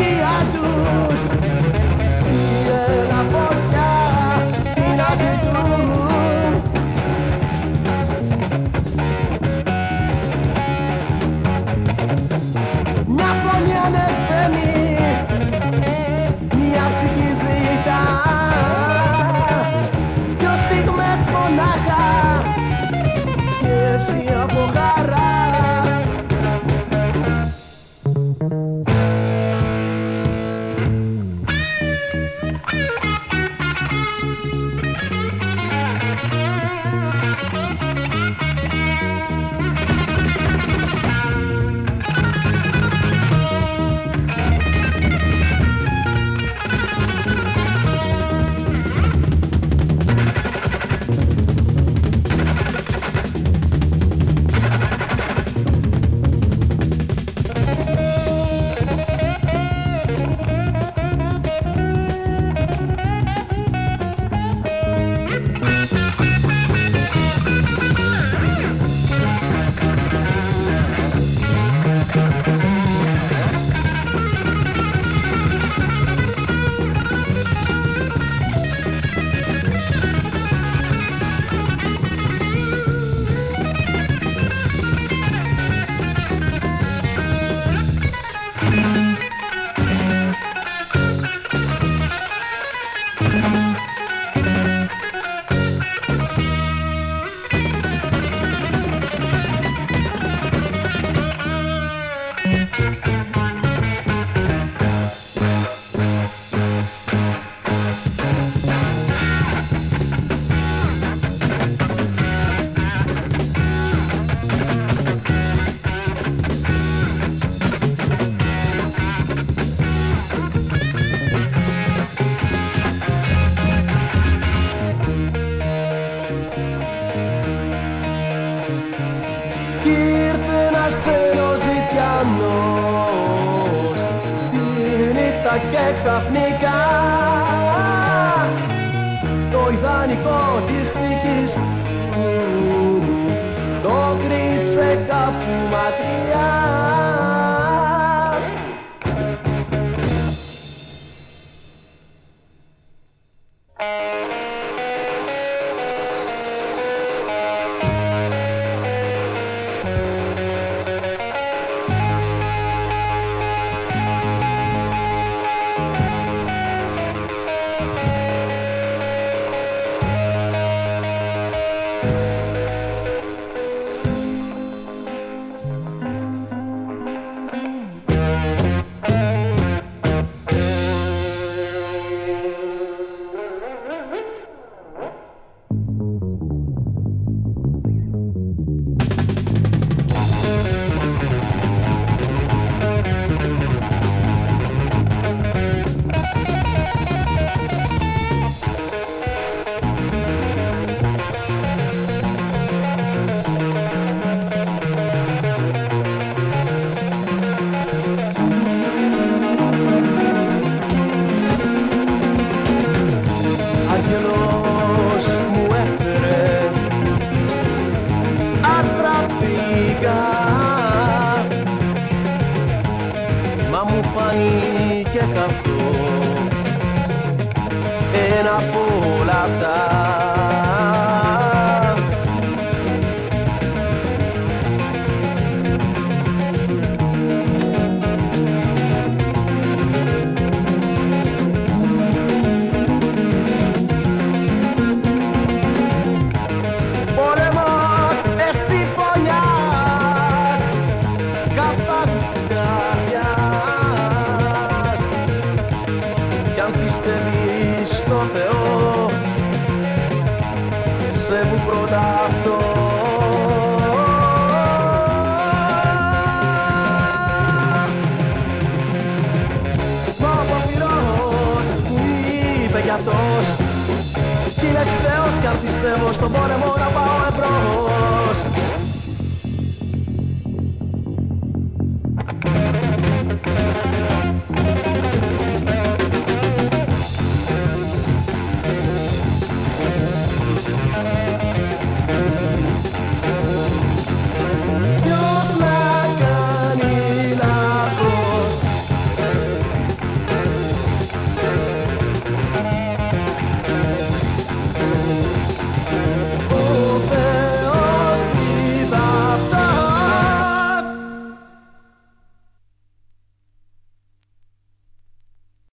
de ξαφνικά. Το ιδανικό της ψυχής το κρύψε κάπου μακριά. Thank κάνει και καυτό. Ένα από όλα αυτά Κι Αυτός. Θεός κι και πιστεύω στον πόλεμο να πάω εμπρός.